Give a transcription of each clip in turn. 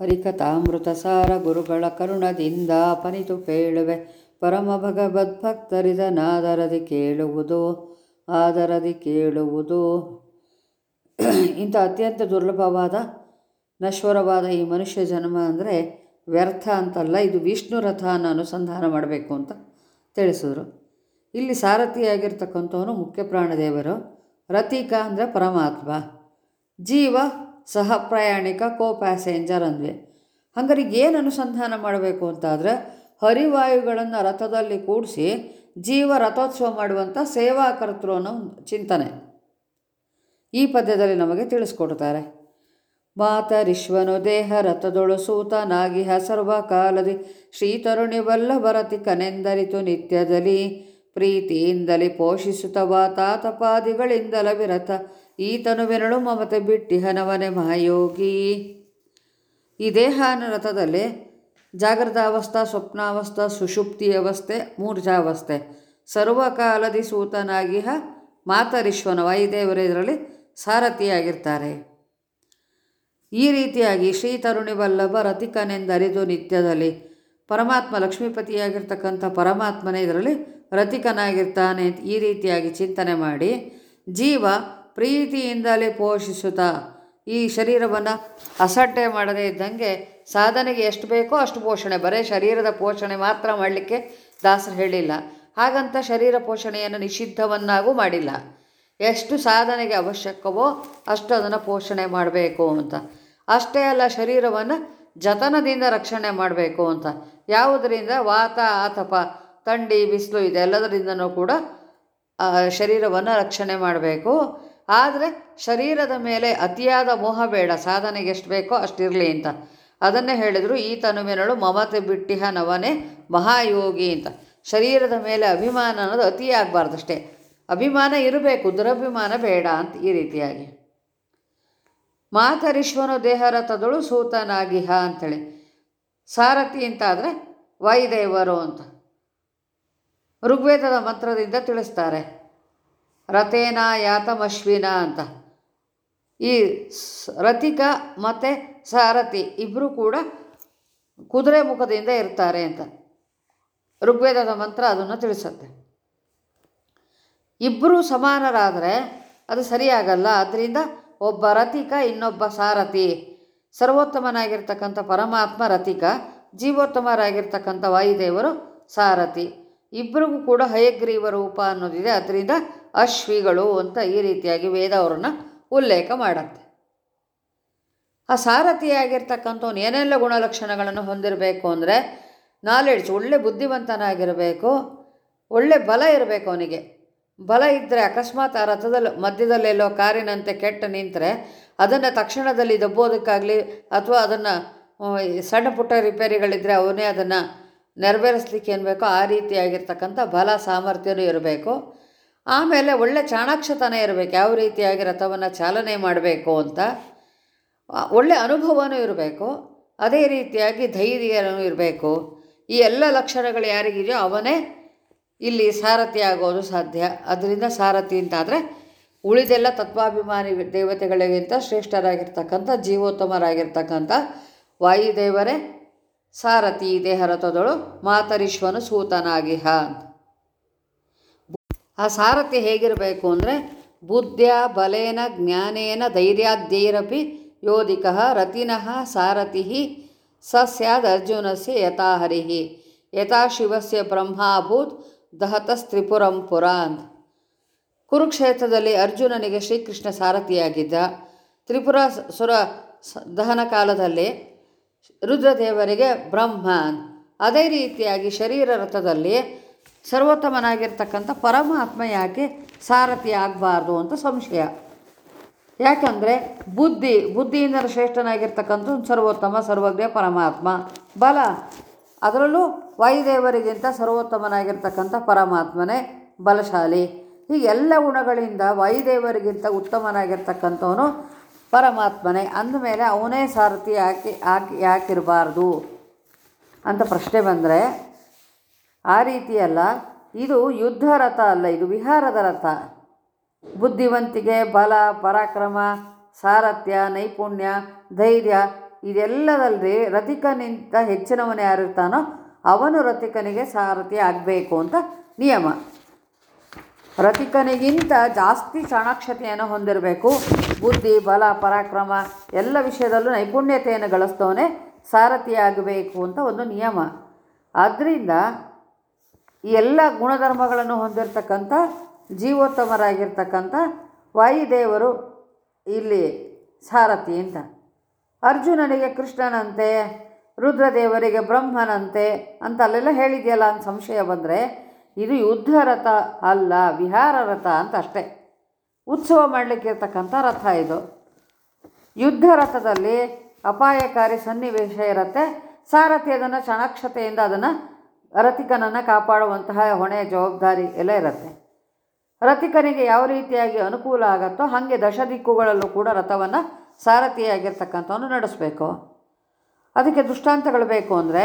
ಹರಿಕಥಾಮೃತ ಸಾರ ಗುರುಗಳ ಕರುಣದಿಂದ ಪನಿತು ಪೇಳುವೆ ಪರಮ ಭಗವದ್ಭಕ್ತರಿದನಾದರದಿ ಕೇಳುವುದು, ಆದರದಿ ಕೇಳುವುದು. ಇಂಥ ಅತ್ಯಂತ ದುರ್ಲಭವಾದ, ನಶ್ವರವಾದ ಈ ಮನುಷ್ಯ ಜನ್ಮ ಅಂದರೆ ವ್ಯರ್ಥ ಅಂತಲ್ಲ, ಇದು ವಿಷ್ಣು ರಥನ ಅನುಸಂಧಾನ ಮಾಡಬೇಕು ಅಂತ ತಿಳಿಸಿದ್ರು. ಇಲ್ಲಿ ಸಾರಥಿಯಾಗಿರ್ತಕ್ಕಂಥವನು ಮುಖ್ಯ ಪ್ರಾಣದೇವರು. ರತಿಕ ಅಂದರೆ ಪರಮಾತ್ಮ. ಜೀವ ಸಹ ಪ್ರಯಾಣಿಕ ಕೋ ಪ್ಯಾಸೆಂಜರ್ ಅಂದ್ವಿ. ಹಂಗಾರೆ ಏನು ಅನುಸಂಧಾನ ಮಾಡಬೇಕು ಅಂತಾದರೆ, ಹರಿವಾಯುಗಳನ್ನು ರಥದಲ್ಲಿ ಕೂಡಿಸಿ ಜೀವ ರಥೋತ್ಸವ ಮಾಡುವಂಥ ಸೇವಾಕರ್ತೃ ಅನ್ನೋ ಚಿಂತನೆ. ಈ ಪದ್ಯದಲ್ಲಿ ನಮಗೆ ತಿಳಿಸ್ಕೊಡ್ತಾರೆ. ಮಾತರಿಶ್ವನು ದೇಹ ರಥದೊಳು ಸೂತನಾಗಿಹ ಸರ್ವಕಾಲದಿ ಶ್ರೀತರುಣಿ ವಲ್ಲಭರತಿ ಕನೆಂದರಿತು ನಿತ್ಯದಲ್ಲಿ, ಪ್ರೀತಿಯಿಂದಲೇ ಪೋಷಿಸುತ್ತವ ತಾತಪಾದಿಗಳಿಂದಲ ವಿರತ ಈತನು ಬೆರಳು ಮಮತೆ ಬಿಟ್ಟಿಹನವನೆ ಮಹಾಯೋಗಿ. ಈ ದೇಹನ ರಥದಲ್ಲಿ ಜಾಗೃತಾವಸ್ಥಾ, ಸ್ವಪ್ನಾವಸ್ಥಾ, ಸುಷುಪ್ತಿ ಅವಸ್ಥೆ, ಮೂರ್ಛಾವಸ್ಥೆ. ಸರ್ವಕಾಲದಿ ಸೂತನಾಗಿಹ ಮಾತರಿಶ್ವನ ವಾಯುದೇವರು ಇದರಲ್ಲಿ ಸಾರಥಿಯಾಗಿರ್ತಾರೆ. ಈ ರೀತಿಯಾಗಿ ಶ್ರೀ ತರುಣಿ ವಲ್ಲಭ ರತಿಕನೆಂದರಿದು ನಿತ್ಯದಲ್ಲಿ ಪರಮಾತ್ಮ ಲಕ್ಷ್ಮೀಪತಿಯಾಗಿರ್ತಕ್ಕಂಥ ಪರಮಾತ್ಮನೇ ಇದರಲ್ಲಿ ರತಿಕನಾಗಿರ್ತಾನೆ ಈ ರೀತಿಯಾಗಿ ಚಿಂತನೆ ಮಾಡಿ ಜೀವ ಪ್ರೀತಿಯಿಂದಲೇ ಪೋಷಿಸುತ್ತಾ ಈ ಶರೀರವನ್ನು ಅಸಡ್ಡೆ ಮಾಡದೇ ಇದ್ದಂಗೆ ಸಾಧನೆಗೆ ಎಷ್ಟು ಬೇಕೋ ಅಷ್ಟು ಪೋಷಣೆ. ಬರೀ ಶರೀರದ ಪೋಷಣೆ ಮಾತ್ರ ಮಾಡಲಿಕ್ಕೆ ದಾಸರು ಹೇಳಿಲ್ಲ. ಹಾಗಂತ ಶರೀರ ಪೋಷಣೆಯನ್ನು ನಿಷಿದ್ಧವನ್ನಾಗೂ ಮಾಡಿಲ್ಲ. ಎಷ್ಟು ಸಾಧನೆಗೆ ಅವಶ್ಯಕವೋ ಅಷ್ಟು ಅದನ್ನು ಪೋಷಣೆ ಮಾಡಬೇಕು ಅಂತ. ಅಷ್ಟೇ ಅಲ್ಲ, ಶರೀರವನ್ನು ಜತನದಿಂದ ರಕ್ಷಣೆ ಮಾಡಬೇಕು ಅಂತ. ಯಾವುದರಿಂದ? ವಾತ, ಆತಪ ಥಂಡಿ ಬಿಸಿಲು ಇದೆಲ್ಲದರಿಂದನೂ ಕೂಡ ಶರೀರವನ್ನು ರಕ್ಷಣೆ ಮಾಡಬೇಕು. ಆದರೆ ಶರೀರದ ಮೇಲೆ ಅತಿಯಾದ ಮೋಹ ಬೇಡ, ಸಾಧನೆಗೆ ಎಷ್ಟು ಬೇಕೋ ಅಷ್ಟಿರಲಿ ಅಂತ. ಅದನ್ನೇ ಹೇಳಿದರು, ಈ ತನುವಿನಳು ಮಮತೆ ಬಿಟ್ಟಿಹ ನವನೇ ಮಹಾಯೋಗಿ ಅಂತ. ಶರೀರದ ಮೇಲೆ ಅಭಿಮಾನ ಅನ್ನೋದು ಅತಿಯಾಗಬಾರ್ದಷ್ಟೇ ಅಭಿಮಾನ ಇರಬೇಕು, ದುರಭಿಮಾನ ಬೇಡ ಅಂತ ಈ ರೀತಿಯಾಗಿ. ಮಾತರಿಶ್ವನು ದೇಹರಥದಳು ಸೂತನಾಗಿಹ ಅಂಥೇಳಿ ಸಾರಥಿ ಅಂತಾದರೆ, ವಾಯುದೇವರು ಅಂತ. ಋಗ್ವೇದದ ಮಂತ್ರದಿಂದ ತಿಳಿಸ್ತಾರೆ. ರಥೇನ ಯಾತಮಶ್ವಿನ ಅಂತ. ಈ ರತಿಕ ಮತ್ತು ಸಾರಥಿ ಇಬ್ಬರು ಕೂಡ ಕುದುರೆ ಮುಖದಿಂದ ಇರ್ತಾರೆ ಅಂತ. ಋಗ್ವೇದದ ಮಂತ್ರ ಅದನ್ನು ತಿಳಿಸುತ್ತೆ. ಇಬ್ಬರು ಸಮಾನರಾದರೆ ಅದು ಸರಿಯಾಗಲ್ಲ. ಅದರಿಂದ ಒಬ್ಬ ರಥಿಕ, ಇನ್ನೊಬ್ಬ ಸಾರಥಿ. ಸರ್ವೋತ್ತಮನಾಗಿರ್ತಕ್ಕಂಥ ಪರಮಾತ್ಮ ರತಿಕ ಜೀವೋತ್ತಮರಾಗಿರ್ತಕ್ಕಂಥ ವಾಯುದೇವರು ಸಾರಥಿ. ಇಬ್ಬರಿಗೂ ಕೂಡ ಹಯಗ್ರೀವ ರೂಪ ಅನ್ನೋದಿದೆ. ಅದರಿಂದ ಅಶ್ವಿಗಳು ಅಂತ ಈ ರೀತಿಯಾಗಿ ವೇದ ಅವ್ರನ್ನ ಉಲ್ಲೇಖ ಮಾಡುತ್ತೆ. ಆ ಸಾರಥಿಯಾಗಿರ್ತಕ್ಕಂಥವ್ನು ಏನೆಲ್ಲ ಗುಣಲಕ್ಷಣಗಳನ್ನು ಹೊಂದಿರಬೇಕು ಅಂದರೆ ನಾಲೆಡ್ಜ್ ಒಳ್ಳೆ ಬುದ್ಧಿವಂತನಾಗಿರಬೇಕು, ಒಳ್ಳೆ ಬಲ ಇರಬೇಕು ಅವನಿಗೆ. ಬಲ ಇದ್ದರೆ ಅಕಸ್ಮಾತ್ ಆ ರಥದಲ್ಲಿ ಮಧ್ಯದಲ್ಲೆಲ್ಲೋ ಕಾರಿನಂತೆ ಕೆಟ್ಟ ನಿಂತರೆ ಅದನ್ನು ತಕ್ಷಣದಲ್ಲಿ ದಬ್ಬೋದಕ್ಕಾಗಲಿ ಅಥವಾ ಅದನ್ನು ಸಣ್ಣ ಪುಟ್ಟ ರಿಪೇರಿಗಳಿದ್ದರೆ ಅವನೇ ಅದನ್ನು ನೆರವೇರಿಸ್ಲಿಕ್ಕೆ ಏನು ಬೇಕೋ ಆ ರೀತಿಯಾಗಿರ್ತಕ್ಕಂಥ ಬಲ ಸಾಮರ್ಥ್ಯನೂ ಇರಬೇಕು. ಆಮೇಲೆ ಒಳ್ಳೆ ಚಾಣಾಕ್ಷತನ ಇರಬೇಕು. ಯಾವ ರೀತಿಯಾಗಿ ರಥವನ್ನು ಚಾಲನೆ ಮಾಡಬೇಕು ಅಂತ. ಒಳ್ಳೆ ಅನುಭವನೂ ಇರಬೇಕು. ಅದೇ ರೀತಿಯಾಗಿ ಧೈರ್ಯನೂ ಇರಬೇಕು. ಈ ಎಲ್ಲ ಲಕ್ಷಣಗಳು ಯಾರಿಗಿದೆಯೋ ಅವನೇ ಇಲ್ಲಿ ಸಾರಥಿ ಆಗೋದು ಸಾಧ್ಯ. ಅದರಿಂದ ಸಾರಥಿ ಅಂತಾದರೆ ಉಳಿದೆಲ್ಲ ತತ್ವಾಭಿಮಾನಿ ದೇವತೆಗಳಿಗಿಂತ ಶ್ರೇಷ್ಠರಾಗಿರ್ತಕ್ಕಂಥ, ಜೀವೋತ್ತಮರಾಗಿರ್ತಕ್ಕಂಥ ವಾಯುದೇವರೇ ಸಾರಥಿ ದೇಹರಥದಳು ಮಾತರಿಶ್ವನು ಸೂತನಾಗಿಹ ಅಂತ. ಆ ಸಾರಥಿ ಹೇಗಿರಬೇಕು ಅಂದರೆ ಬುದ್ಧ ಬಲೇನ, ಜ್ಞಾನೇನ, ಧೈರ್ಯಾದ್ಯೈರಪಿ, ಯೋಧಿಕ, ರತಿನಃ, ಸಾರಥಿ ಸ ಸ್ಯಾದ್ ಅರ್ಜುನಸ್ಯ ಯಥಾ ಶಿವಸ್ಯ ಬ್ರಹ್ಮಾಭೂತ್ ದಹತಸ್ತ್ರಿಪುರಂ ಪುರ ಅಂತ ಕುರುಕ್ಷೇತ್ರದಲ್ಲಿ ಅರ್ಜುನನಿಗೆ ಶ್ರೀಕೃಷ್ಣ ಸಾರಥಿಯಾಗಿದ್ದ. ತ್ರಿಪುರ ಸುರ ದಹನ ಕಾಲದಲ್ಲಿ ರುದ್ರದೇವರಿಗೆ ಬ್ರಹ್ಮ ಅದೇ ರೀತಿಯಾಗಿ ಶರೀರ ರಥದಲ್ಲಿ ಸರ್ವೋತ್ತಮನಾಗಿರ್ತಕ್ಕಂಥ ಪರಮಾತ್ಮ ಯಾಕೆ ಸಾರಥಿ ಆಗಬಾರ್ದು ಅಂತ ಸಂಶಯ. ಯಾಕಂದರೆ ಬುದ್ಧಿ ಬುದ್ಧಿಯಿಂದ ಶ್ರೇಷ್ಠನಾಗಿರ್ತಕ್ಕಂಥ ಸರ್ವೋತ್ತಮ, ಸರ್ವಜ್ಞ ಪರಮಾತ್ಮ. ಬಲ, ಅದರಲ್ಲೂ ವಾಯುದೇವರಿಗಿಂತ ಸರ್ವೋತ್ತಮನಾಗಿರ್ತಕ್ಕಂಥ ಪರಮಾತ್ಮನೇ ಬಲಶಾಲಿ. ಈ ಎಲ್ಲ ಗುಣಗಳಿಂದ ವಾಯುದೇವರಿಗಿಂತ ಉತ್ತಮನಾಗಿರ್ತಕ್ಕಂಥವನು ಪರಮಾತ್ಮನೇ. ಅಂದಮೇಲೆ ಅವನೇ ಸಾರಥಿ ಯಾಕೆ ಯಾಕೆ ಯಾಕಿರಬಾರ್ದು? ಅಂತ ಪ್ರಶ್ನೆ ಬಂದರೆ ಆ ರೀತಿಯಲ್ಲ ಇದು ಯುದ್ಧ ರಥ ಅಲ್ಲ, ಇದು ವಿಹಾರದ ರಥ. ಬುದ್ಧಿವಂತಿಕೆ, ಬಲ, ಪರಾಕ್ರಮ, ಸಾರಥ್ಯ, ನೈಪುಣ್ಯ, ಧೈರ್ಯ ಇದೆಲ್ಲದಲ್ಲಿ ರಥಿಕನಿಂತ ಹೆಚ್ಚಿನವನು ಯಾರಿರ್ತಾನೋ ಅವನು ರಥಿಕನಿಗೆ ಸಾರಥಿ ಆಗಬೇಕು ಅಂತ ನಿಯಮ. ರಥಿಕನಿಗಿಂತ ಜಾಸ್ತಿ ಚಾಣಾಕ್ಷತೆಯನ್ನು ಹೊಂದಿರಬೇಕು. ಬುದ್ಧಿ, ಬಲ, ಪರಾಕ್ರಮ ಎಲ್ಲ ವಿಷಯದಲ್ಲೂ ನೈಪುಣ್ಯತೆಯನ್ನು ಗಳಿಸ್ತವನೇ ಸಾರಥಿಯಾಗಬೇಕು ಅಂತ ಒಂದು ನಿಯಮ. ಆದ್ದರಿಂದ ಈ ಎಲ್ಲ ಗುಣಧರ್ಮಗಳನ್ನು ಹೊಂದಿರತಕ್ಕಂಥ ಜೀವೋತ್ತಮರಾಗಿರ್ತಕ್ಕಂಥ ವಾಯುದೇವರು ಇಲ್ಲಿ ಸಾರಥಿ ಅಂತ. ಅರ್ಜುನನಿಗೆ ಕೃಷ್ಣನಂತೆ, ರುದ್ರದೇವರಿಗೆ ಬ್ರಹ್ಮನಂತೆ ಅಂತ ಅಲ್ಲೆಲ್ಲ ಹೇಳಿದೆಯಲ್ಲ ಅಂತ ಸಂಶಯ ಬಂದರೆ ಇದು ಯುದ್ಧ ರಥ ಅಲ್ಲ, ವಿಹಾರ ರಥ ಅಂತ ಅಷ್ಟೇ. ಉತ್ಸವ ಮಾಡಲಿಕ್ಕಿರ್ತಕ್ಕಂಥ ರಥ ಇದು. ಯುದ್ಧ ರಥದಲ್ಲಿ ಅಪಾಯಕಾರಿ ಸನ್ನಿವೇಶ ಇರುತ್ತೆ. ಸಾರಥಿ ಅದನ್ನು ಚಾಣಾಕ್ಷತೆಯಿಂದ ಅದನ್ನು ರಥಿಕನನ್ನು ಕಾಪಾಡುವಂತಹ ಹೊಣೆ ಜವಾಬ್ದಾರಿ ಎಲ್ಲ ಇರುತ್ತೆ. ರಥಿಕನಿಗೆ ಯಾವ ರೀತಿಯಾಗಿ ಅನುಕೂಲ ಆಗತ್ತೋ ಹಾಗೆ ದಶ ದಿಕ್ಕುಗಳಲ್ಲೂ ಕೂಡ ರಥವನ್ನು ಸಾರಥಿಯಾಗಿರ್ತಕ್ಕಂಥವನು ನಡೆಸಬೇಕು. ಅದಕ್ಕೆ ದೃಷ್ಟಾಂತಗಳು ಬೇಕು ಅಂದರೆ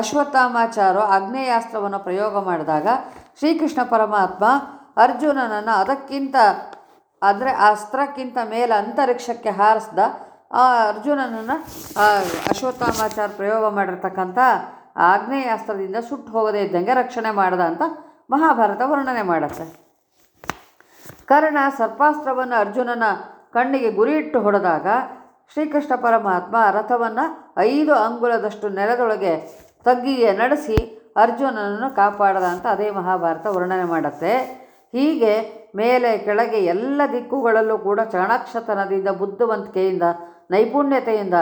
ಅಶ್ವತ್ಥಾಮಾಚಾರು ಆಗ್ನೇಯಾಸ್ತ್ರವನ್ನು ಪ್ರಯೋಗ ಮಾಡಿದಾಗ ಶ್ರೀಕೃಷ್ಣ ಪರಮಾತ್ಮ ಅರ್ಜುನನನ್ನು ಅದಕ್ಕಿಂತ ಅಂದರೆ ಅಸ್ತ್ರಕ್ಕಿಂತ ಮೇಲೆ ಅಂತರಿಕ್ಷಕ್ಕೆ ಹಾರಿಸ್ದ ಆ ಅರ್ಜುನನನ್ನು ಅಶ್ವತ್ಥಾಮಾಚಾರ ಪ್ರಯೋಗ ಮಾಡಿರ್ತಕ್ಕಂಥ ಆಗ್ನೇಯಾಸ್ತ್ರದಿಂದ ಸುಟ್ಟು ಹೋಗದೇ ಇದ್ದಂಗೆ ರಕ್ಷಣೆ ಮಾಡ್ದ ಅಂತ ಮಹಾಭಾರತ ವರ್ಣನೆ ಮಾಡುತ್ತೆ. ಕರ್ಣ ಸರ್ಪಾಸ್ತ್ರವನ್ನು ಅರ್ಜುನನ ಕಣ್ಣಿಗೆ ಗುರಿಯಿಟ್ಟು ಹೊಡೆದಾಗ ಶ್ರೀಕೃಷ್ಣ ಪರಮಾತ್ಮ ರಥವನ್ನು ಐದು ಅಂಗುಲದಷ್ಟು ನೆಲದೊಳಗೆ ತಗ್ಗಿಗೆ ನಡೆಸಿ ಅರ್ಜುನನನ್ನು ಕಾಪಾಡದ ಅಂತ ಅದೇ ಮಹಾಭಾರತ ವರ್ಣನೆ ಮಾಡುತ್ತೆ. ಹೀಗೆ ಮೇಲೆ ಕೆಳಗೆ ಎಲ್ಲ ದಿಕ್ಕುಗಳಲ್ಲೂ ಕೂಡ ಚಾಣಾಕ್ಷತನದಿಂದ ಬುದ್ಧಿವಂತಿಕೆಯಿಂದ ನೈಪುಣ್ಯತೆಯಿಂದ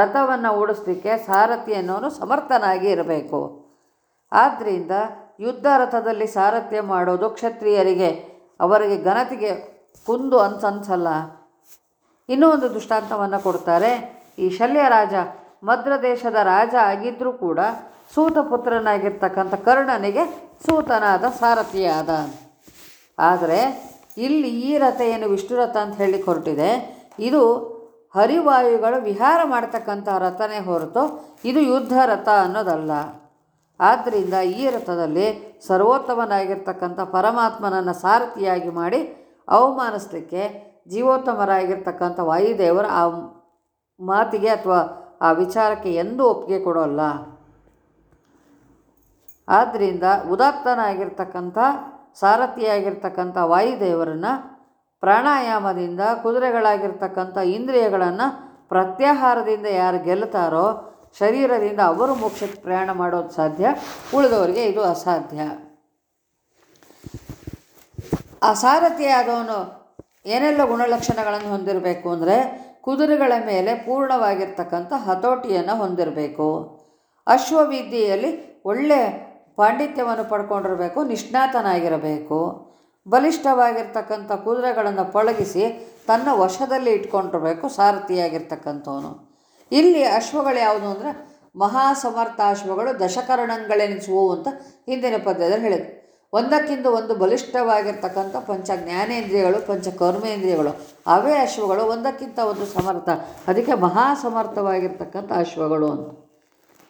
ರಥವನ್ನು ಓಡಿಸ್ಲಿಕ್ಕೆ ಸಾರಥಿ ಅನ್ನೋನು ಸಮರ್ಥನಾಗಿ ಇರಬೇಕು. ಆದ್ದರಿಂದ ಯುದ್ಧ ರಥದಲ್ಲಿ ಸಾರಥ್ಯ ಮಾಡೋದು ಕ್ಷತ್ರಿಯರಿಗೆ, ಅವರಿಗೆ ಘನತೆಗೆ ಕುಂದು ಅನ್ಸನ್ಸಲ್ಲ. ಇನ್ನೂ ಒಂದು ದೃಷ್ಟಾಂತವನ್ನು ಕೊಡ್ತಾರೆ. ಈ ಶಲ್ಯ ರಾಜ ಮದ್ರ ದೇಶದ ರಾಜ ಆಗಿದ್ದರೂ ಕೂಡ ಸೂತ ಪುತ್ರನಾಗಿರ್ತಕ್ಕಂಥ ಕರ್ಣನಿಗೆ ಸೂತನಾದ ಸಾರಥಿಯಾದ. ಆದರೆ ಇಲ್ಲಿ ಈ ರಥ ಏನು ವಿಷ್ಣು ರಥ ಅಂತ ಹೇಳಿ ಕೊರಟಿದೆ. ಇದು ಹರಿವಾಯುಗಳು ವಿಹಾರ ಮಾಡ್ತಕ್ಕಂಥ ರಥನೇ ಹೊರತು ಇದು ಯುದ್ಧ ರಥ ಅನ್ನೋದಲ್ಲ. ಆದ್ದರಿಂದ ಈ ರಥದಲ್ಲಿ ಸರ್ವೋತ್ತಮನಾಗಿರ್ತಕ್ಕಂಥ ಪರಮಾತ್ಮನನ್ನು ಸಾರಥಿಯಾಗಿ ಮಾಡಿ ಅವಮಾನಿಸ್ಲಿಕ್ಕೆ ಜೀವೋತ್ತಮರಾಗಿರ್ತಕ್ಕಂಥ ವಾಯುದೇವರು ಆ ಮಾತಿಗೆ ಅಥವಾ ಆ ವಿಚಾರಕ್ಕೆ ಎಂದೂ ಒಪ್ಪಿಗೆ ಕೊಡೋಲ್ಲ. ಆದ್ದರಿಂದ ಉದಾತ್ತನಾಗಿರ್ತಕ್ಕಂಥ ಸಾರಥಿಯಾಗಿರ್ತಕ್ಕಂಥ ವಾಯುದೇವರನ್ನು ಪ್ರಾಣಾಯಾಮದಿಂದ ಕುದುರೆಗಳಾಗಿರ್ತಕ್ಕಂಥ ಇಂದ್ರಿಯಗಳನ್ನು ಪ್ರತ್ಯಾಹಾರದಿಂದ ಯಾರು ಗೆಲ್ತಾರೋ ಶರೀರದಿಂದ ಅವರು ಮೋಕ್ಷಕ್ಕೆ ಪ್ರಯಾಣ ಮಾಡೋದು ಸಾಧ್ಯ, ಉಳಿದವರಿಗೆ ಇದು ಅಸಾಧ್ಯ. ಅಸಾರಥಿಯಾದವನು ಸಾರಥಿಯಾದವನು ಏನೆಲ್ಲ ಗುಣಲಕ್ಷಣಗಳನ್ನು ಹೊಂದಿರಬೇಕು ಅಂದರೆ ಕುದುರೆಗಳ ಮೇಲೆ ಪೂರ್ಣವಾಗಿರ್ತಕ್ಕಂಥ ಹತೋಟಿಯನ್ನು ಹೊಂದಿರಬೇಕು. ಅಶ್ವವಿದ್ಯೆಯಲ್ಲಿ ಒಳ್ಳೆಯ ಪಾಂಡಿತ್ಯವನ್ನು ಪಡ್ಕೊಂಡಿರಬೇಕು, ನಿಷ್ಣಾತನಾಗಿರಬೇಕು. ಬಲಿಷ್ಠವಾಗಿರ್ತಕ್ಕಂಥ ಕುದುರೆಗಳನ್ನು ಪಳಗಿಸಿ ತನ್ನ ವಶದಲ್ಲಿ ಇಟ್ಕೊಂಡಿರಬೇಕು ಸಾರಥಿಯಾಗಿರ್ತಕ್ಕಂಥವನು. ಇಲ್ಲಿ ಅಶ್ವಗಳು ಯಾವುದು ಅಂದರೆ ಮಹಾಸಮರ್ಥ ಅಶ್ವಗಳು ದಶಕರಣಗಳೆನಿಸುವು ಅಂತ ಹಿಂದಿನ ಪದ್ಯದಲ್ಲಿ ಹೇಳಿದ್ರು ಒಂದಕ್ಕಿಂತ ಒಂದು ಬಲಿಷ್ಠವಾಗಿರ್ತಕ್ಕಂಥ ಪಂಚ ಜ್ಞಾನೇಂದ್ರಿಯಗಳು, ಪಂಚ ಕರ್ಮೇಂದ್ರಿಯಗಳು, ಅವೇ ಅಶ್ವಗಳು. ಒಂದಕ್ಕಿಂತ ಒಂದು ಸಮರ್ಥ. ಅದಕ್ಕೆ ಮಹಾಸಮರ್ಥವಾಗಿರ್ತಕ್ಕಂಥ ಅಶ್ವಗಳು ಅಂತ.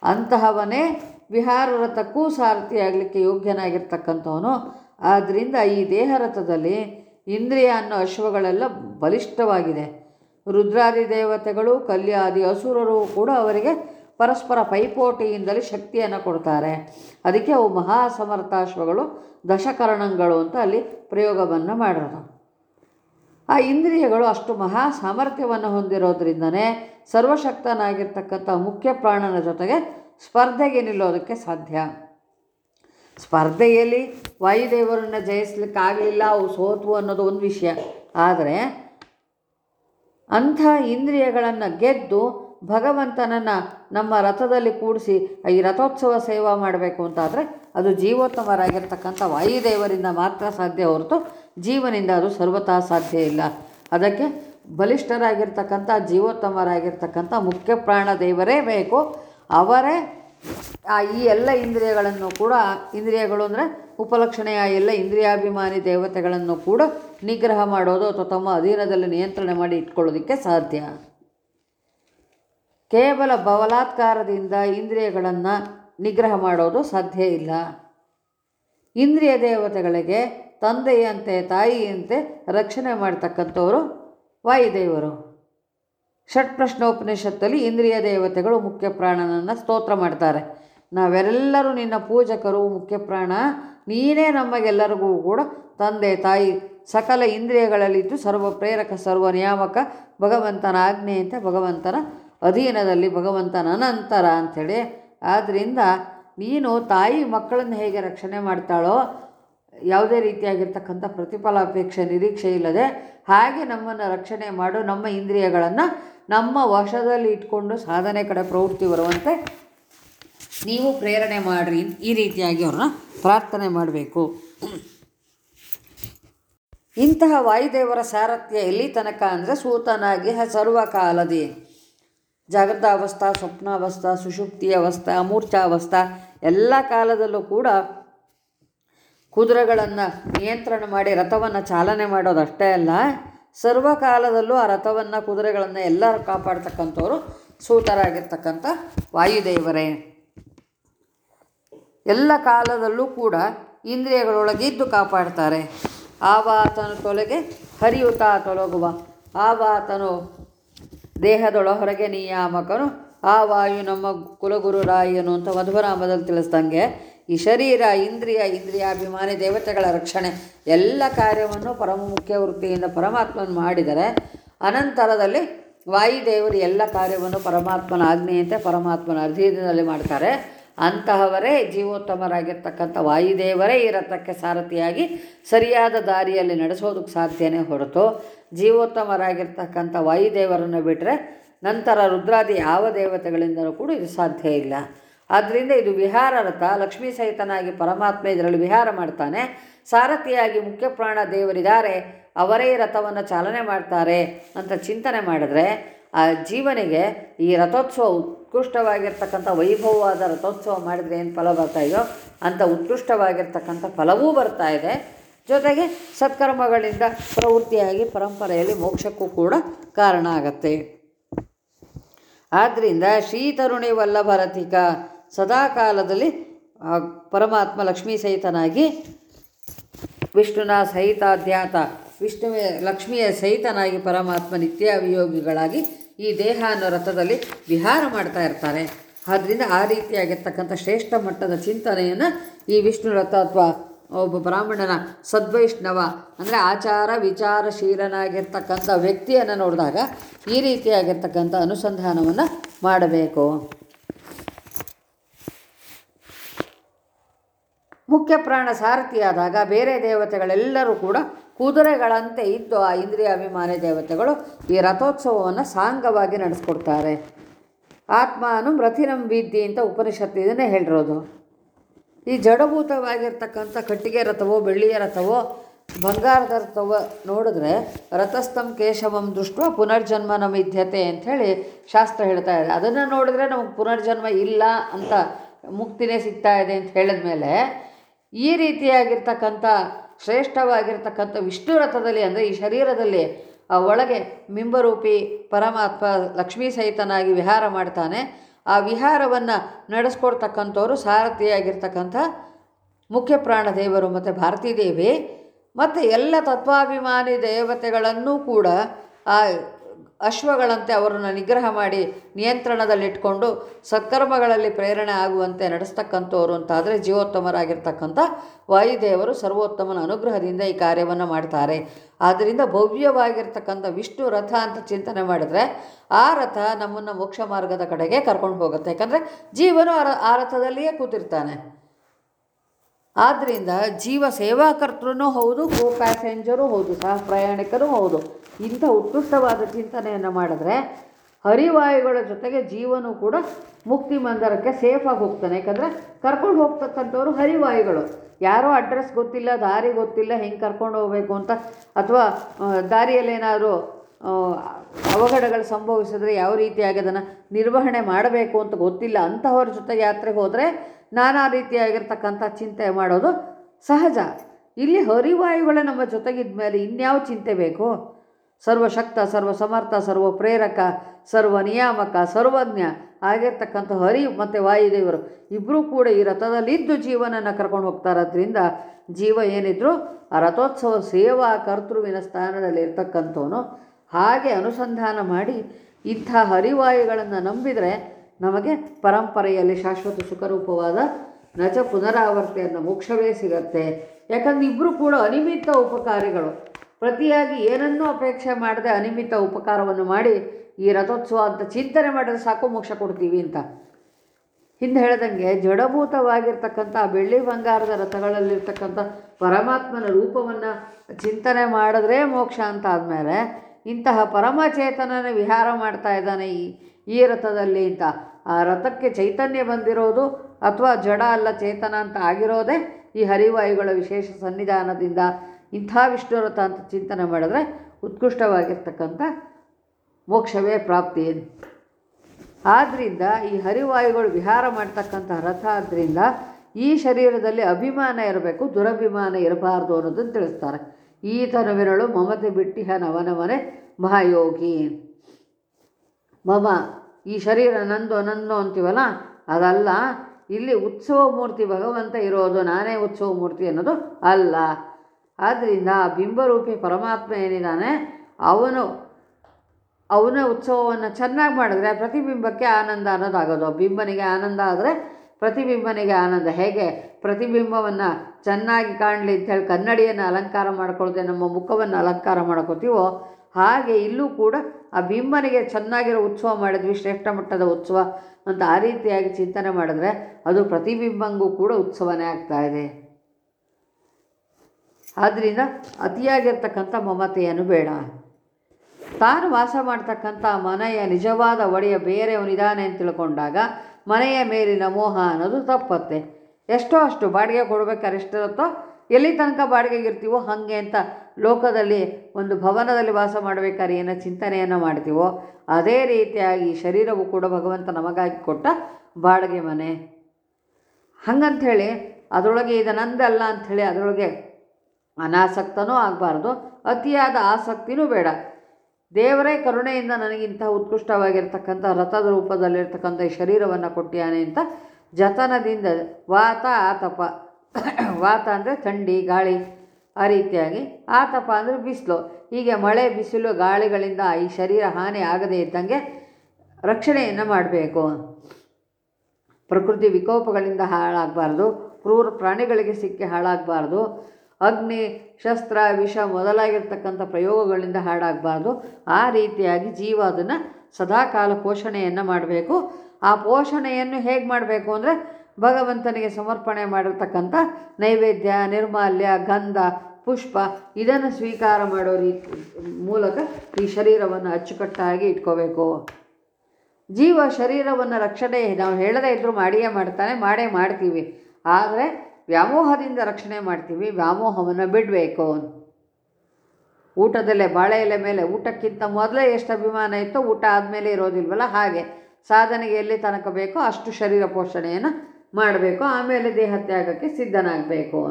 ಅಂತಹವನೇ ವಿಹಾರ ರಥಕ್ಕೂ ಸಾರಥಿಯಾಗಲಿಕ್ಕೆ ಯೋಗ್ಯನಾಗಿರ್ತಕ್ಕಂಥವನು. ಆದ್ದರಿಂದ ಈ ದೇಹರಥದಲ್ಲಿ ಇಂದ್ರಿಯ ಅನ್ನೋ ಅಶ್ವಗಳೆಲ್ಲ ಬಲಿಷ್ಠವಾಗಿದೆ. ರುದ್ರಾದಿ ದೇವತೆಗಳು, ಕಲ್ಯಾದಿ ಅಸುರರು ಕೂಡ ಅವರಿಗೆ ಪರಸ್ಪರ ಪೈಪೋಟಿಯಿಂದಲೇ ಶಕ್ತಿಯನ್ನು ಕೊಡ್ತಾರೆ. ಅದಕ್ಕೆ ಅವು ಮಹಾಸಮರ್ಥಾಶ್ವಗಳು, ದಶಕರಣಗಳು ಅಂತ ಅಲ್ಲಿ ಪ್ರಯೋಗವನ್ನು ಮಾಡೋದು ಆ ಇಂದ್ರಿಯಗಳು ಅಷ್ಟು ಮಹಾ ಸಾಮರ್ಥ್ಯವನ್ನು ಹೊಂದಿರೋದ್ರಿಂದನೇ ಸರ್ವಶಕ್ತನಾಗಿರ್ತಕ್ಕಂಥ ಮುಖ್ಯ ಪ್ರಾಣನ ಜೊತೆಗೆ ಸ್ಪರ್ಧೆಗೆ ನಿಲ್ಲೋದಕ್ಕೆ ಸಾಧ್ಯ. ಸ್ಪರ್ಧೆಯಲ್ಲಿ ವಾಯುದೇವರನ್ನು ಜಯಿಸ್ಲಿಕ್ಕಾಗಲಿಲ್ಲ, ಅವು ಸೋತ್ವು ಅನ್ನೋದು ಒಂದು ವಿಷಯ. ಆದರೆ ಅಂಥ ಇಂದ್ರಿಯಗಳನ್ನು ಗೆದ್ದು ಭಗವಂತನನ್ನು ನಮ್ಮ ರಥದಲ್ಲಿ ಕೂಡಿಸಿ ಈ ರಥೋತ್ಸವ ಸೇವಾ ಮಾಡಬೇಕು ಅಂತಾದರೆ ಅದು ಜೀವೋತ್ತಮರಾಗಿರ್ತಕ್ಕಂಥ ವಾಯುದೇವರಿಂದ ಮಾತ್ರ ಸಾಧ್ಯ ಹೊರತು ಜೀವನಿಂದ ಅದು ಸರ್ವತಾ ಸಾಧ್ಯ ಇಲ್ಲ. ಅದಕ್ಕೆ ಬಲಿಷ್ಠರಾಗಿರ್ತಕ್ಕಂಥ ಜೀವೋತ್ತಮರಾಗಿರ್ತಕ್ಕಂಥ ಮುಖ್ಯ ಪ್ರಾಣ ದೇವರೇ ಬೇಕು. ಅವರೇ ಆ ಈ ಎಲ್ಲ ಇಂದ್ರಿಯಗಳನ್ನು ಕೂಡ ಇಂದ್ರಿಯಗಳು ಅಂದರೆ ಉಪಲಕ್ಷಣೆಯ ಎಲ್ಲ ಇಂದ್ರಿಯಾಭಿಮಾನಿ ದೇವತೆಗಳನ್ನು ಕೂಡ ನಿಗ್ರಹ ಮಾಡೋದು ಅಥವಾ ತಮ್ಮ ಅಧೀನದಲ್ಲಿ ನಿಯಂತ್ರಣ ಮಾಡಿ ಇಟ್ಕೊಳ್ಳೋದಕ್ಕೆ ಸಾಧ್ಯ. ಕೇವಲ ಬವಲಾತ್ಕಾರದಿಂದ ಇಂದ್ರಿಯಗಳನ್ನು ನಿಗ್ರಹ ಮಾಡೋದು ಸಾಧ್ಯ ಇಲ್ಲ. ಇಂದ್ರಿಯ ದೇವತೆಗಳಿಗೆ ತಂದೆಯಂತೆ, ತಾಯಿಯಂತೆ ರಕ್ಷಣೆ ಮಾಡ್ತಕ್ಕಂಥವರು ವಾಯುದೇವರು. ಷಟ್ ಪ್ರಶ್ನೋಪನಿಷತ್ತಲ್ಲಿ ಇಂದ್ರಿಯ ದೇವತೆಗಳು ಮುಖ್ಯ ಪ್ರಾಣನನ್ನು ಸ್ತೋತ್ರ ಮಾಡ್ತಾರೆ. ನಾವೆಲ್ಲರೂ ನಿನ್ನ ಪೂಜಕರು, ಮುಖ್ಯ ಪ್ರಾಣ. ನೀನೇ ನಮಗೆಲ್ಲರಿಗೂ ಕೂಡ ತಂದೆ, ತಾಯಿ, ಸಕಲ ಇಂದ್ರಿಯಗಳಲ್ಲಿದ್ದು ಸರ್ವ ಪ್ರೇರಕ, ಸರ್ವ ನಿಯಾಮಕ, ಭಗವಂತನ ಆಜ್ಞೆಯಂತೆ ಭಗವಂತನ ಅಧೀನದಲ್ಲಿ ಭಗವಂತನ ಅನಂತರ ಅಂಥೇಳಿ. ಆದ್ದರಿಂದ ನೀನು ತಾಯಿ ಮಕ್ಕಳನ್ನು ಹೇಗೆ ರಕ್ಷಣೆ ಮಾಡ್ತಾಳೋ, ಯಾವುದೇ ರೀತಿಯಾಗಿರ್ತಕ್ಕಂಥ ಪ್ರತಿಫಲಾಪೇಕ್ಷೆ ನಿರೀಕ್ಷೆ ಇಲ್ಲದೆ ಹಾಗೆ ನಮ್ಮನ್ನು ರಕ್ಷಣೆ ಮಾಡು, ನಮ್ಮ ಇಂದ್ರಿಯಗಳನ್ನು ನಮ್ಮ ವಶದಲ್ಲಿ ಇಟ್ಕೊಂಡು ಸಾಧನೆ ಕಡೆ ಪ್ರವೃತ್ತಿ ಬರುವಂತೆ ನೀವು ಪ್ರೇರಣೆ ಮಾಡಿರಿ ಈ ರೀತಿಯಾಗಿ ಅವ್ರನ್ನ ಪ್ರಾರ್ಥನೆ ಮಾಡಬೇಕು. ಇಂತಹ ವಾಯುದೇವರ ಸಾರಥ್ಯ ಎಲ್ಲಿ ತನಕ ಅಂದರೆ ಸೂತನಾಗಿ ಸರ್ವಕಾಲದಿ ಜಾಗೃತಾವಸ್ಥಾ ಸ್ವಪ್ನಾವಸ್ಥಾ ಸುಷುಪ್ತಿ ಅವಸ್ಥಾ ಅಮೂರ್ಛಾವಸ್ಥಾ ಎಲ್ಲ ಕಾಲದಲ್ಲೂ ಕೂಡ ಕುದುರೆಗಳನ್ನು ನಿಯಂತ್ರಣ ಮಾಡಿ ರಥವನ್ನು ಚಾಲನೆ ಮಾಡೋದಷ್ಟೇ ಅಲ್ಲ ಸರ್ವಕಾಲದಲ್ಲೂ ಆ ರಥವನ್ನು, ಕುದುರೆಗಳನ್ನು ಎಲ್ಲರೂ ಕಾಪಾಡ್ತಕ್ಕಂಥವ್ರು ಸೂತರಾಗಿರ್ತಕ್ಕಂಥ ವಾಯುದೇವರೇ. ಎಲ್ಲ ಕಾಲದಲ್ಲೂ ಕೂಡ ಇಂದ್ರಿಯಗಳೊಳಗಿದ್ದು ಕಾಪಾಡ್ತಾರೆ. ಆವಾತನು ತೊಲೆಗೆ ಹರಿಯುತ್ತಾ ತೊಲಗುವ. ಆವಾತನು ದೇಹದೊಳ ಹೊರಗೆ ನಿಯಾಮಕನು ಆ ವಾಯು ನಮ್ಮ ಕುಲಗುರು ರಾಯನು ಅಂತ ಮಧುರಾಮದಲ್ಲಿ ತಿಳಿಸ್ದಂಗೆ ಈ ಶರೀರ, ಇಂದ್ರಿಯ ಇಂದ್ರಿಯಾಭಿಮಾನಿ ದೇವತೆಗಳ ರಕ್ಷಣೆ, ಎಲ್ಲ ಕಾರ್ಯವನ್ನು ಪರಮ ಮುಖ್ಯ ವೃತ್ತಿಯಿಂದ ಪರಮಾತ್ಮನ ಮಾಡಿದರೆ, ಅನಂತರದಲ್ಲಿ ವಾಯುದೇವರು ಎಲ್ಲ ಕಾರ್ಯವನ್ನು ಪರಮಾತ್ಮನ ಆಜ್ಞೆಯಂತೆ ಪರಮಾತ್ಮನ ಅಧೀನದಲ್ಲಿ ಮಾಡ್ತಾರೆ. ಅಂತಹವರೇ ಜೀವೋತ್ತಮರಾಗಿರ್ತಕ್ಕಂಥ ವಾಯುದೇವರೇ ಈ ರಥಕ್ಕೆ ಸಾರಥಿಯಾಗಿ ಸರಿಯಾದ ದಾರಿಯಲ್ಲಿ ನಡೆಸೋದಕ್ಕೆ ಸಾಧ್ಯನೇ ಹೊರತು, ಜೀವೋತ್ತಮರಾಗಿರ್ತಕ್ಕಂಥ ವಾಯುದೇವರನ್ನು ಬಿಟ್ಟರೆ ನಂತರ ರುದ್ರಾದಿ ಯಾವ ದೇವತೆಗಳಿಂದಲೂ ಕೂಡ ಇದು ಸಾಧ್ಯ ಇಲ್ಲ. ಆದ್ದರಿಂದ ಇದು ವಿಹಾರ ರಥ ಲಕ್ಷ್ಮೀ ಸಹಿತನಾಗಿ ಪರಮಾತ್ಮ ಇದರಲ್ಲಿ ವಿಹಾರ ಮಾಡ್ತಾನೆ. ಸಾರಥಿಯಾಗಿ ಮುಖ್ಯ ಪ್ರಾಣ ದೇವರಿದ್ದಾರೆ. ಅವರೇ ರಥವನ್ನು ಚಾಲನೆ ಮಾಡ್ತಾರೆ ಅಂತ ಚಿಂತನೆ ಮಾಡಿದ್ರೆ ಆ ಜೀವನಿಗೆ ಈ ರಥೋತ್ಸವ ಉತ್ಕೃಷ್ಟವಾಗಿರ್ತಕ್ಕಂಥ ವೈಭವವಾದ ರಥೋತ್ಸವ ಮಾಡಿದರೆ ಏನು ಫಲ ಬರ್ತಾ ಇದೆಯೋ ಅಂಥ ಉತ್ಕೃಷ್ಟವಾಗಿರ್ತಕ್ಕಂಥ ಫಲವೂ ಬರ್ತಾ ಇದೆ. ಜೊತೆಗೆ ಸತ್ಕರ್ಮಗಳಿಂದ ಪ್ರವೃತ್ತಿಯಾಗಿ ಪರಂಪರೆಯಲ್ಲಿ ಮೋಕ್ಷಕ್ಕೂ ಕೂಡ ಕಾರಣ ಆಗತ್ತೆ. ಆದ್ದರಿಂದ ಶ್ರೀತರುಣಿ ವಲ್ಲಭರತಿಕ ಸದಾಕಾಲದಲ್ಲಿ ಕಾಲದಲ್ಲಿ ಪರಮಾತ್ಮ ಲಕ್ಷ್ಮೀ ಸಹಿತನಾಗಿ, ವಿಷ್ಣುನ ಸಹಿತಾಧ್ಯಾತ, ವಿಷ್ಣುವೇ, ಲಕ್ಷ್ಮಿಯ ಸಹಿತನಾಗಿ ಪರಮಾತ್ಮ ನಿತ್ಯ ವಿಯೋಗಿಗಳಾಗಿ ಈ ದೇಹ ಅನ್ನೋ ರಥದಲ್ಲಿ ವಿಹಾರ ಮಾಡ್ತಾ ಇರ್ತಾರೆ. ಆದ್ದರಿಂದ ಆ ರೀತಿಯಾಗಿರ್ತಕ್ಕಂಥ ಶ್ರೇಷ್ಠ ಮಟ್ಟದ ಚಿಂತನೆಯನ್ನು ಈ ವಿಷ್ಣು ರಥ ಅಥವಾ ಒಬ್ಬ ಬ್ರಾಹ್ಮಣನ ಸದ್ವೈಷ್ಣವ, ಅಂದರೆ ಆಚಾರ ವಿಚಾರಶೀಲನಾಗಿರ್ತಕ್ಕಂಥ ವ್ಯಕ್ತಿಯನ್ನು ನೋಡಿದಾಗ ಈ ರೀತಿಯಾಗಿರ್ತಕ್ಕಂಥ ಅನುಸಂಧಾನವನ್ನು ಮಾಡಬೇಕು. ಮುಖ್ಯ ಪ್ರಾಣ ಸಾರಥಿಯಾದಾಗ ಬೇರೆ ದೇವತೆಗಳೆಲ್ಲರೂ ಕೂಡ ಕುದುರೆಗಳಂತೆ ಇದ್ದು ಆ ಇಂದ್ರಿಯ ಅಭಿಮಾನಿ ದೇವತೆಗಳು ಈ ರಥೋತ್ಸವವನ್ನು ಸಾಂಗವಾಗಿ ನಡೆಸ್ಕೊಡ್ತಾರೆ. ಆತ್ಮಾನು ರಥಿನಂ ವಿದ್ಯೆ ಅಂತ ಉಪನಿಷತ್ತು ಇದನ್ನೇ ಹೇಳಿರೋದು. ಈ ಜಡಭೂತವಾಗಿರ್ತಕ್ಕಂಥ ಕಟ್ಟಿಗೆ ರಥವೋ, ಬೆಳ್ಳಿಯ ರಥವೋ, ಬಂಗಾರದ ರಥವೋ ನೋಡಿದ್ರೆ ರಥಸ್ಥಂ ಕೇಶವಂ ದೃಷ್ಟ ಪುನರ್ಜನ್ಮ ನಮಿದ್ಯತೆ ಅಂಥೇಳಿ ಶಾಸ್ತ್ರ ಹೇಳ್ತಾ ಇದೆ. ಅದನ್ನು ನೋಡಿದ್ರೆ ನಮಗೆ ಪುನರ್ಜನ್ಮ ಇಲ್ಲ ಅಂತ ಮುಕ್ತಿನೇ ಸಿಗ್ತಾ ಇದೆ ಅಂತ ಹೇಳಿದ್ಮೇಲೆ ಈ ರೀತಿಯಾಗಿರ್ತಕ್ಕಂಥ ಶ್ರೇಷ್ಠವಾಗಿರ್ತಕ್ಕಂಥ ವಿಷ್ಣು ರಥದಲ್ಲಿ ಅಂದರೆ ಈ ಶರೀರದಲ್ಲಿ, ಆ ಒಳಗೆ ಬಿಂಬರೂಪಿ ಪರಮಾತ್ಮ ಲಕ್ಷ್ಮೀ ಸಹಿತನಾಗಿ ವಿಹಾರ ಮಾಡ್ತಾನೆ. ಆ ವಿಹಾರವನ್ನು ನಡೆಸ್ಕೊಡ್ತಕ್ಕಂಥವ್ರು ಸಾರಥಿಯಾಗಿರ್ತಕ್ಕಂಥ ಮುಖ್ಯ ಪ್ರಾಣ ದೇವರು ಮತ್ತು ಭಾರತೀ ದೇವಿ ಮತ್ತು ಎಲ್ಲ ತತ್ವಾಭಿಮಾನಿ ದೇವತೆಗಳನ್ನೂ ಕೂಡ ಆ ಅಶ್ವಗಳಂತೆ ಅವರನ್ನು ನಿಗ್ರಹ ಮಾಡಿ ನಿಯಂತ್ರಣದಲ್ಲಿಟ್ಕೊಂಡು ಸತ್ಕರ್ಮಗಳಲ್ಲಿ ಪ್ರೇರಣೆ ಆಗುವಂತೆ ನಡೆಸ್ತಕ್ಕಂಥವ್ರು ಅಂತಾದರೆ ಜೀವೋತ್ತಮರಾಗಿರ್ತಕ್ಕಂಥ ವಾಯುದೇವರು ಸರ್ವೋತ್ತಮನ ಅನುಗ್ರಹದಿಂದ ಈ ಕಾರ್ಯವನ್ನು ಮಾಡ್ತಾರೆ. ಆದ್ದರಿಂದ ಭವ್ಯವಾಗಿರ್ತಕ್ಕಂಥ ವಿಷ್ಣು ರಥ ಅಂತ ಚಿಂತನೆ ಮಾಡಿದರೆ ಆ ರಥ ನಮ್ಮನ್ನು ಮೋಕ್ಷ ಮಾರ್ಗದ ಕಡೆಗೆ ಕರ್ಕೊಂಡು ಹೋಗುತ್ತೆ. ಯಾಕಂದರೆ ಜೀವನು ಆ ರಥದಲ್ಲಿಯೇ ಕೂತಿರ್ತಾನೆ. ಆದ್ದರಿಂದ ಜೀವ ಸೇವಾಕರ್ತರೂ ಹೌದು ಕೋ ಪ್ಯಾಸೆಂಜರೂ ಹೌದು, ಸಹ ಪ್ರಯಾಣಿಕರೂ ಹೌದು. ಇಂಥ ಉತ್ಕೃಷ್ಟವಾದ ಚಿಂತನೆಯನ್ನು ಮಾಡಿದ್ರೆ ಹರಿವಾಯುಗಳ ಜೊತೆಗೆ ಜೀವನು ಕೂಡ ಮುಕ್ತಿ ಮಂದಿರಕ್ಕೆ ಸೇಫಾಗಿ ಹೋಗ್ತಾನೆ. ಯಾಕಂದರೆ ಕರ್ಕೊಂಡು ಹೋಗ್ತಕ್ಕಂಥವ್ರು ಹರಿವಾಯುಗಳು. ಯಾರೋ ಅಡ್ರೆಸ್ ಗೊತ್ತಿಲ್ಲ, ದಾರಿ ಗೊತ್ತಿಲ್ಲ, ಹೆಂಗೆ ಕರ್ಕೊಂಡು ಹೋಗಬೇಕು ಅಂತ ಅಥವಾ ದಾರಿಯಲ್ಲೇನಾದರೂ ಅವಘಡಗಳು ಸಂಭವಿಸಿದ್ರೆ ಯಾವ ರೀತಿಯಾಗಿ ಅದನ್ನು ನಿರ್ವಹಣೆ ಮಾಡಬೇಕು ಅಂತ ಗೊತ್ತಿಲ್ಲ. ಅಂಥವ್ರ ಜೊತೆ ಯಾತ್ರೆಗೆ ಹೋದರೆ ನಾನಾ ರೀತಿಯಾಗಿರ್ತಕ್ಕಂಥ ಚಿಂತೆ ಮಾಡೋದು ಸಹಜ. ಇಲ್ಲಿ ಹರಿವಾಯುಗಳೇ ನಮ್ಮ ಜೊತೆಗಿದ್ದ ಮೇಲೆ ಇನ್ಯಾವ ಚಿಂತೆ ಬೇಕು? ಸರ್ವಶಕ್ತ ಸರ್ವ ಸಮರ್ಥ ಸರ್ವ ಪ್ರೇರಕ ಸರ್ವ ನಿಯಾಮಕ ಸರ್ವಜ್ಞ ಆಗಿರ್ತಕ್ಕಂಥ ಹರಿ ಮತ್ತು ವಾಯುದೇವರು ಇಬ್ಬರೂ ಕೂಡ ಈ ರಥದಲ್ಲಿದ್ದು ಜೀವನನ್ನು ಕರ್ಕೊಂಡು ಹೋಗ್ತಾರದ್ರಿಂದ ಜೀವ ಏನಿದ್ರು ಆ ರಥೋತ್ಸವ ಸೇವಾ ಕರ್ತೃವಿನ ಸ್ಥಾನದಲ್ಲಿ ಇರ್ತಕ್ಕಂಥವನು. ಹಾಗೆ ಅನುಸಂಧಾನ ಮಾಡಿ ಇಂಥ ಹರಿವಾಯುಗಳನ್ನು ನಂಬಿದರೆ ನಮಗೆ ಪರಂಪರೆಯಲ್ಲಿ ಶಾಶ್ವತ ಸುಖರೂಪವಾದ ನಜ ಪುನರಾವರ್ತಿಯನ್ನು ಮೋಕ್ಷವೇ ಸಿಗತ್ತೆ. ಯಾಕಂದ್ರೆ ಇಬ್ಬರು ಕೂಡ ಅನಿಮಿತ್ತ ಉಪಕಾರಿಗಳು. ಪ್ರತಿಯಾಗಿ ಏನನ್ನೂ ಅಪೇಕ್ಷೆ ಮಾಡದೆ ಅನಿಮಿತ ಉಪಕಾರವನ್ನು ಮಾಡಿ ಈ ರಥೋತ್ಸವ ಅಂತ ಚಿಂತನೆ ಮಾಡಿದ್ರೆ ಸಾಕು ಮೋಕ್ಷ ಕೊಡ್ತೀವಿ ಅಂತ. ಹಿಂದೆ ಹೇಳ್ದಂಗೆ ಜಡಭೂತವಾಗಿರ್ತಕ್ಕಂಥ ಬೆಳ್ಳಿ ಬಂಗಾರದ ರಥಗಳಲ್ಲಿರ್ತಕ್ಕಂಥ ಪರಮಾತ್ಮನ ರೂಪವನ್ನು ಚಿಂತನೆ ಮಾಡಿದ್ರೆ ಮೋಕ್ಷ ಅಂತ ಆದಮೇಲೆ ಇಂತಹ ಪರಮಚೇತನನ ವಿಹಾರ ಮಾಡ್ತಾ ಇದ್ದಾನೆ ಈ ಈ ರಥದಲ್ಲಿ ಅಂತ. ಆ ರಥಕ್ಕೆ ಚೈತನ್ಯ ಬಂದಿರೋದು ಅಥವಾ ಜಡ ಅಲ್ಲ ಚೇತನ ಅಂತ ಆಗಿರೋದೇ ಈ ಹರಿವಾಯುಗಳ ವಿಶೇಷ ಸನ್ನಿಧಾನದಿಂದ. ಇಂಥ ವಿಷ್ಣು ರಥ ಅಂತ ಚಿಂತನೆ ಮಾಡಿದ್ರೆ ಉತ್ಕೃಷ್ಟವಾಗಿರ್ತಕ್ಕಂಥ ಮೋಕ್ಷವೇ ಪ್ರಾಪ್ತಿ ಆದ್ದರಿಂದ ಈ ಹರಿವಾಯುಗಳು ವಿಹಾರ ಮಾಡ್ತಕ್ಕಂಥ ರಥ ಆದ್ದರಿಂದ ಈ ಶರೀರದಲ್ಲಿ ಅಭಿಮಾನ ಇರಬೇಕು, ದುರಭಿಮಾನ ಇರಬಾರ್ದು ಅನ್ನೋದನ್ನು ತಿಳಿಸ್ತಾರೆ. ಈತನವಿರಳು ಮಮತೆ ಬಿಟ್ಟಿಹ ನವನವನೆ ಮಹಾಯೋಗಿ. ಮಮ, ಈ ಶರೀರ ನಂದು ನಂದು ಅಂತೀವಲ್ಲ? ಅದಲ್ಲ. ಇಲ್ಲಿ ಉತ್ಸವ ಮೂರ್ತಿ ಭಗವಂತ ಇರೋದು, ನಾನೇ ಉತ್ಸವ ಮೂರ್ತಿ ಅನ್ನೋದು ಅಲ್ಲ. ಆದ್ದರಿಂದ ಆ ಬಿಂಬರೂಪಿ ಪರಮಾತ್ಮ ಏನಿದ್ದಾನೆ, ಅವನು, ಅವನ ಉತ್ಸವವನ್ನು ಚೆನ್ನಾಗಿ ಮಾಡಿದ್ರೆ ಪ್ರತಿಬಿಂಬಕ್ಕೆ ಆನಂದ ಅನ್ನೋದಾಗೋದು. ಬಿಂಬನಿಗೆ ಆನಂದ ಆದರೆ ಪ್ರತಿಬಿಂಬನಿಗೆ ಆನಂದ. ಹೇಗೆ? ಪ್ರತಿಬಿಂಬವನ್ನು ಚೆನ್ನಾಗಿ ಕಾಣಲಿ ಅಂತೇಳಿ ಕನ್ನಡಿಯನ್ನು ಅಲಂಕಾರ ಮಾಡ್ಕೊಳ್ದೆ, ನಮ್ಮ ಮುಖವನ್ನು ಅಲಂಕಾರ ಮಾಡ್ಕೊತೀವೋ ಹಾಗೆ ಇಲ್ಲೂ ಕೂಡ ಆ ಬಿಂಬನಿಗೆ ಚೆನ್ನಾಗಿರೋ ಉತ್ಸವ ಮಾಡಿದ್ವಿ, ಶ್ರೇಷ್ಠ ಮಟ್ಟದ ಉತ್ಸವ ಅಂತ ಆ ರೀತಿಯಾಗಿ ಚಿಂತನೆ ಮಾಡಿದ್ರೆ ಅದು ಪ್ರತಿಬಿಂಬಂಗೂ ಕೂಡ ಉತ್ಸವನೇ ಆಗ್ತಾ ಆದ್ದರಿಂದ ಅತಿಯಾಗಿರ್ತಕ್ಕಂಥ ಮಮತೆಯನ್ನು ಬೇಡ. ತಾನು ವಾಸ ಮಾಡ್ತಕ್ಕಂಥ ಮನೆಯ ನಿಜವಾದ ಒಡೆಯ ಬೇರೆಯವನಿದಾನೆ ಅಂತ ತಿಳ್ಕೊಂಡಾಗ ಮನೆಯ ಮೇಲಿನ ಮೋಹ ಅನ್ನೋದು ತಪ್ಪತ್ತೆ. ಎಷ್ಟೋ ಅಷ್ಟು ಬಾಡಿಗೆ ಕೊಡಬೇಕಾದ್ರೆ ಎಷ್ಟಿರುತ್ತೋ ಎಲ್ಲಿ ತನಕ ಬಾಡಿಗೆಗಿರ್ತೀವೋ ಹಾಗೆ ಅಂತ ಲೋಕದಲ್ಲಿ ಒಂದು ಭವನದಲ್ಲಿ ವಾಸ ಮಾಡಬೇಕಾದ್ರೆ ಏನೋ ಚಿಂತನೆಯನ್ನು ಮಾಡ್ತೀವೋ ಅದೇ ರೀತಿಯಾಗಿ ಶರೀರವು ಕೂಡ ಭಗವಂತ ನಮಗಾಗಿ ಕೊಟ್ಟ ಬಾಡಿಗೆ ಮನೆ. ಹಂಗಂಥೇಳಿ ಅದರೊಳಗೆ ಇದು ನಂದಲ್ಲ ಅಂಥೇಳಿ ಅದರೊಳಗೆ ಅನಾಸಕ್ತನೂ ಆಗಬಾರ್ದು, ಅತಿಯಾದ ಆಸಕ್ತಿನೂ ಬೇಡ. ದೇವರೇ ಕರುಣೆಯಿಂದ ನನಗಿಂಥ ಉತ್ಕೃಷ್ಟವಾಗಿರ್ತಕ್ಕಂಥ ರಥದ ರೂಪದಲ್ಲಿರ್ತಕ್ಕಂಥ ಈ ಶರೀರವನ್ನು ಕೊಟ್ಟಿಯಾನೆ ಅಂತ ಜತನದಿಂದ ವಾತ, ಆತಪ, ವಾತ ಅಂದರೆ ಥಂಡಿ, ಗಾಳಿ ಆ ರೀತಿಯಾಗಿ, ಆತಪ ಅಂದರೆ ಬಿಸಿಲು. ಹೀಗೆ ಮಳೆ, ಬಿಸಿಲು, ಗಾಳಿಗಳಿಂದ ಈ ಶರೀರ ಹಾನಿ ಆಗದೇ ಇದ್ದಂಗೆ ರಕ್ಷಣೆಯನ್ನು ಮಾಡಬೇಕು. ಪ್ರಕೃತಿ ವಿಕೋಪಗಳಿಂದ ಹಾಳಾಗಬಾರ್ದು, ಕ್ರೂರ ಪ್ರಾಣಿಗಳಿಗೆ ಸಿಕ್ಕಿ ಹಾಳಾಗಬಾರ್ದು. ಅಗ್ನಿ, ಶಸ್ತ್ರ, ವಿಷ ಮೊದಲಾಗಿರ್ತಕ್ಕಂಥ ಪ್ರಯೋಗಗಳಿಂದ ಹಾಡಾಗಬಾರ್ದು. ಆ ರೀತಿಯಾಗಿ ಜೀವ ಅದನ್ನು ಸದಾಕಾಲ ಪೋಷಣೆಯನ್ನು ಮಾಡಬೇಕು. ಆ ಪೋಷಣೆಯನ್ನು ಹೇಗೆ ಮಾಡಬೇಕು ಅಂದರೆ ಭಗವಂತನಿಗೆ ಸಮರ್ಪಣೆ ಮಾಡಿರ್ತಕ್ಕಂಥ ನೈವೇದ್ಯ, ನಿರ್ಮಾಲ್ಯ, ಗಂಧ, ಪುಷ್ಪ ಇದನ್ನು ಸ್ವೀಕಾರ ಮಾಡೋ ರೀತಿ ಮೂಲಕ ಈ ಶರೀರವನ್ನು ಅಚ್ಚುಕಟ್ಟಾಗಿ ಇಟ್ಕೋಬೇಕು. ಜೀವ ಶರೀರವನ್ನು ರಕ್ಷಣೆ ನಾವು ಹೇಳದೇ ಇದ್ದರೂ ಮಾಡಿಯೇ ಮಾಡ್ತಾನೆ, ಮಾಡೇ ಮಾಡ್ತೀವಿ. ಆದರೆ ವ್ಯಾಮೋಹದಿಂದ ರಕ್ಷಣೆ ಮಾಡ್ತೀವಿ, ವ್ಯಾಮೋಹವನ್ನು ಬಿಡಬೇಕು. ಊಟದಲ್ಲೇ ಬಾಳೆ ಎಲೆ ಮೇಲೆ, ಊಟಕ್ಕಿಂತ ಮೊದಲೇ ಎಷ್ಟು ಅಭಿಮಾನ ಇತ್ತೋ ಊಟ ಆದಮೇಲೆ ಇರೋದಿಲ್ವಲ್ಲ ಹಾಗೆ. ಸಾಧನೆಗೆ ಎಲ್ಲಿ ತನಕ ಬೇಕೋ ಅಷ್ಟು ಶರೀರ ಪೋಷಣೆಯನ್ನು ಮಾಡಬೇಕು, ಆಮೇಲೆ ದೇಹ ತ್ಯಾಗಕ್ಕೆ ಸಿದ್ಧನಾಗಬೇಕು.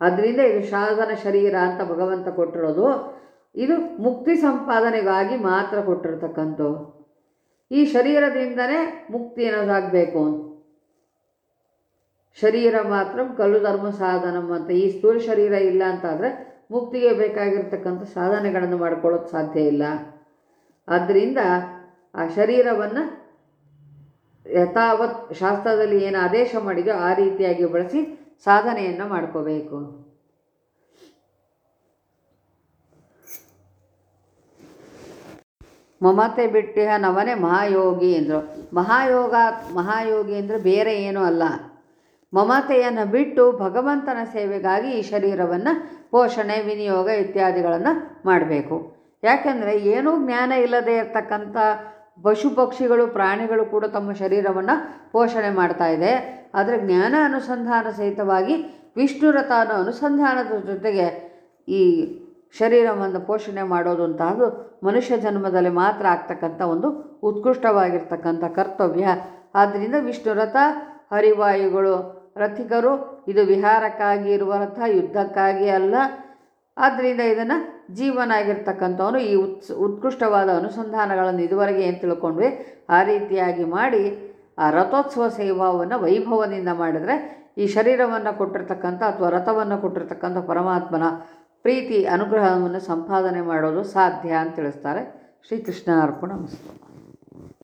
ಅದರಿಂದ ಇದು ಸಾಧನ ಶರೀರ ಅಂತ ಭಗವಂತ ಕೊಟ್ಟಿರೋದು. ಇದು ಮುಕ್ತಿ ಸಂಪಾದನೆಗಾಗಿ ಮಾತ್ರ ಕೊಟ್ಟಿರ್ತಕ್ಕಂಥ ಈ ಶರೀರದಿಂದಲೇ ಮುಕ್ತಿ ಅನ್ನೋದಾಗಬೇಕು. ಶರೀರ ಮಾತ್ರ ಕಲ್ಲು ಧರ್ಮ ಸಾಧನಂ ಅಂತ ಈ ಸ್ಥೂಲ ಶರೀರ ಇಲ್ಲ ಅಂತಾದರೆ ಮುಕ್ತಿಗೆ ಬೇಕಾಗಿರ್ತಕ್ಕಂಥ ಸಾಧನೆಗಳನ್ನು ಮಾಡ್ಕೊಳ್ಳೋಕ್ಕೆ ಸಾಧ್ಯ ಇಲ್ಲ. ಆದ್ದರಿಂದ ಆ ಶರೀರವನ್ನು ಯಥಾವತ್ ಶಾಸ್ತ್ರದಲ್ಲಿ ಏನು ಆದೇಶ ಮಾಡಿದೆಯೋ ಆ ರೀತಿಯಾಗಿ ಬಳಸಿ ಸಾಧನೆಯನ್ನು ಮಾಡ್ಕೋಬೇಕು. ಮಮತೆ ಬಿಟ್ಟಿಹ ನವನೇ ಮಹಾಯೋಗಿ ಎಂದರು. ಮಹಾಯೋಗ ಮಹಾಯೋಗಿ ಅಂದರೆ ಬೇರೆ ಏನೂ ಅಲ್ಲ. ಮಮತೆಯನ್ನು ಬಿಟ್ಟು ಭಗವಂತನ ಸೇವೆಗಾಗಿ ಈ ಶರೀರವನ್ನು ಪೋಷಣೆ, ವಿನಿಯೋಗ ಇತ್ಯಾದಿಗಳನ್ನು ಮಾಡಬೇಕು. ಯಾಕೆಂದರೆ ಏನೂ ಜ್ಞಾನ ಇಲ್ಲದೆ ಇರತಕ್ಕಂಥ ಪಶು ಪಕ್ಷಿಗಳು, ಪ್ರಾಣಿಗಳು ಕೂಡ ತಮ್ಮ ಶರೀರವನ್ನು ಪೋಷಣೆ ಮಾಡ್ತಾ ಇದೆ. ಆದರೆ ಜ್ಞಾನ ಅನುಸಂಧಾನ ಸಹಿತವಾಗಿ ವಿಷ್ಣು ರಥ ಅನ್ನೋ ಅನುಸಂಧಾನದ ಜೊತೆಗೆ ಈ ಶರೀರವನ್ನು ಪೋಷಣೆ ಮಾಡೋದು ಅಂತ ಅದು ಮನುಷ್ಯ ಜನ್ಮದಲ್ಲಿ ಮಾತ್ರ ಆಗ್ತಕ್ಕಂಥ ಒಂದು ಉತ್ಕೃಷ್ಟವಾಗಿರ್ತಕ್ಕಂಥ ಕರ್ತವ್ಯ. ಆದ್ದರಿಂದ ವಿಷ್ಣು ರಥ ಹರಿವಾಯುಗಳು. ರಥಿಕರು ಇದು ವಿಹಾರಕ್ಕಾಗಿ ಇರುವ ರಥ, ಯುದ್ಧಕ್ಕಾಗಿ ಅಲ್ಲ. ಆದ್ದರಿಂದ ಇದನ್ನು ಜೀವನ ಆಗಿರ್ತಕ್ಕಂಥವನು ಈ ಉತ್ಕೃಷ್ಟವಾದ ಅನುಸಂಧಾನಗಳನ್ನು ಇದುವರೆಗೆ ಏನು ತಿಳ್ಕೊಂಡ್ವಿ? ಆ ರೀತಿಯಾಗಿ ಮಾಡಿ ಆ ರಥೋತ್ಸವ ಸೇವಾವನ್ನು ವೈಭವದಿಂದ ಮಾಡಿದರೆ ಈ ಶರೀರವನ್ನು ಕೊಟ್ಟಿರ್ತಕ್ಕಂಥ ಅಥವಾ ರಥವನ್ನು ಕೊಟ್ಟಿರ್ತಕ್ಕಂಥ ಪರಮಾತ್ಮನ ಪ್ರೀತಿ, ಅನುಗ್ರಹವನ್ನು ಸಂಪಾದನೆ ಮಾಡೋದು ಸಾಧ್ಯ ಅಂತ ತಿಳಿಸ್ತಾರೆ. ಶ್ರೀಕೃಷ್ಣ ಅರ್ಪಣ